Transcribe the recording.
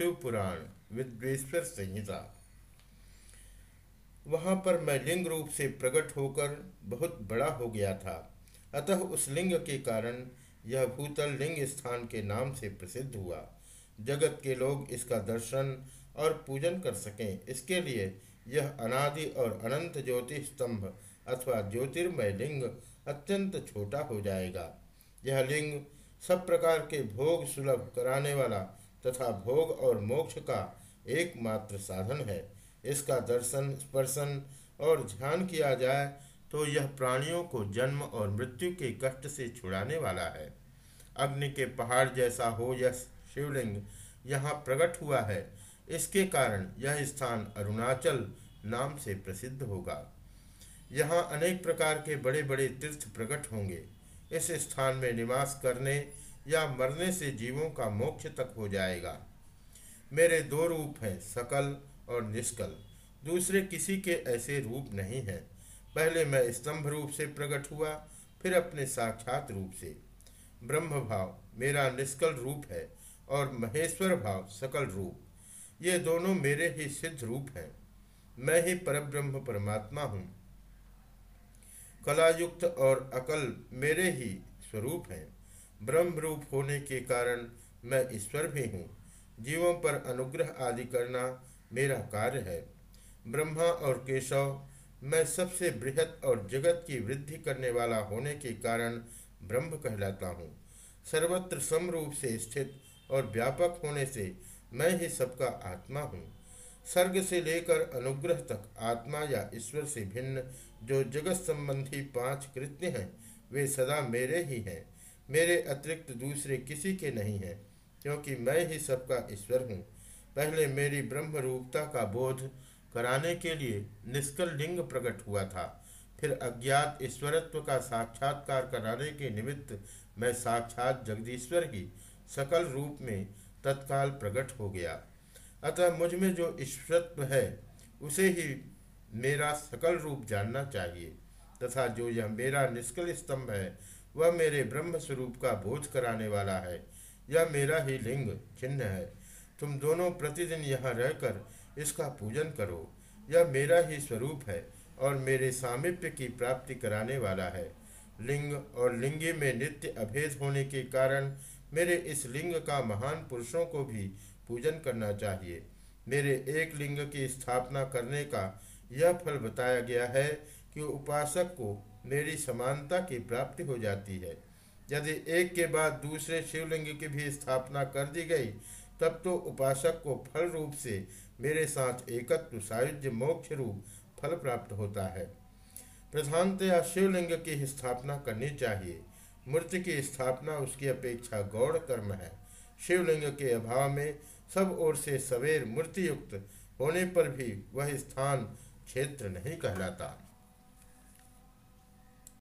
शिव पुराण विद्वेश्वर संहिता। वहाँ पर मैं लिंग रूप से प्रकट होकर बहुत बड़ा हो गया था। अतः उस लिंग के कारण यह भूतल लिंग स्थान के नाम से प्रसिद्ध हुआ। जगत के लोग इसका दर्शन और पूजन कर सकें। इसके लिए यह अनादि और अनंत ज्योति स्तंभ अथवा ज्योतिर्मय लिंग अत्यंत छोटा हो जाएगा। यह लिंग सब प्रकार के भोग सुलभ कराने वाला तथा भोग और मोक्ष का एकमात्र साधन है। इसका दर्शन, स्पर्शन और ध्यान किया जाए तो यह प्राणियों को जन्म और मृत्यु के कष्ट से छुड़ाने वाला है। अग्नि के पहाड़ जैसा हो यह शिवलिंग यहाँ प्रकट हुआ है। इसके कारण यह स्थान अरुणाचल नाम से प्रसिद्ध होगा। यहाँ अनेक प्रकार के बड़े बड़े तीर्थ प्रकट होंगे। इस स्थान में निवास करने या मरने से जीवों का मोक्ष तक हो जाएगा। मेरे दो रूप हैं, सकल और निष्कल। दूसरे किसी के ऐसे रूप नहीं हैं। पहले मैं स्तंभ रूप से प्रकट हुआ, फिर अपने साक्षात रूप से। ब्रह्म भाव मेरा निष्कल रूप है और महेश्वर भाव सकल रूप। ये दोनों मेरे ही सिद्ध रूप हैं। मैं ही परब्रह्म परमात्मा हूँ। कलायुक्त और अकल मेरे ही स्वरूप हैं। ब्रह्म रूप होने के कारण मैं ईश्वर भी हूँ। जीवों पर अनुग्रह आदि करना मेरा कार्य है। ब्रह्मा और केशव, मैं सबसे बृहत और जगत की वृद्धि करने वाला होने के कारण ब्रह्म कहलाता हूँ। सर्वत्र समरूप से स्थित और व्यापक होने से मैं ही सबका आत्मा हूँ। सर्ग से लेकर अनुग्रह तक आत्मा या ईश्वर से भिन्न जो जगत संबंधी पाँच कृत्य हैं, वे सदा मेरे ही हैं। मेरे अतिरिक्त दूसरे किसी के नहीं हैं, क्योंकि मैं ही सबका ईश्वर हूँ। पहले मेरी ब्रह्म रूपता का बोध कराने के लिए निष्कल लिंग प्रकट हुआ था। फिर अज्ञात ईश्वरत्व का साक्षात्कार कराने के निमित्त मैं साक्षात जगदीश्वर ही, सकल रूप में तत्काल प्रकट हो गया। अतः मुझमें जो ईश्वरत्व है, उसे ही मेरा सकल रूप जानना चाहिए, तथा जो यह मेरा निष्कल स्तंभ है वह मेरे ब्रह्म स्वरूप का बोध कराने वाला है। यह मेरा ही लिंग चिन्ह है। तुम दोनों प्रतिदिन यहाँ रहकर इसका पूजन करो। यह मेरा ही स्वरूप है और मेरे सामिप्य की प्राप्ति कराने वाला है। लिंग और लिंगी में नित्य अभेद होने के कारण मेरे इस लिंग का महान पुरुषों को भी पूजन करना चाहिए। मेरे एक लिंग की स्थापना करने का यह फल बताया गया है कि उपासक को मेरी समानता की प्राप्ति हो जाती है। यदि एक के बाद दूसरे शिवलिंग की भी स्थापना कर दी गई, तब तो उपासक को फल रूप से मेरे साथ एकत्व, सायुज्य, मोक्ष रूप फल प्राप्त होता है। प्रधानतया शिवलिंग की स्थापना करनी चाहिए। मूर्ति की स्थापना उसकी अपेक्षा गौड़ कर्म है। शिवलिंग के अभाव में सब ओर से सवेर मूर्ति युक्त होने पर भी वह स्थान क्षेत्र नहीं कहलाता।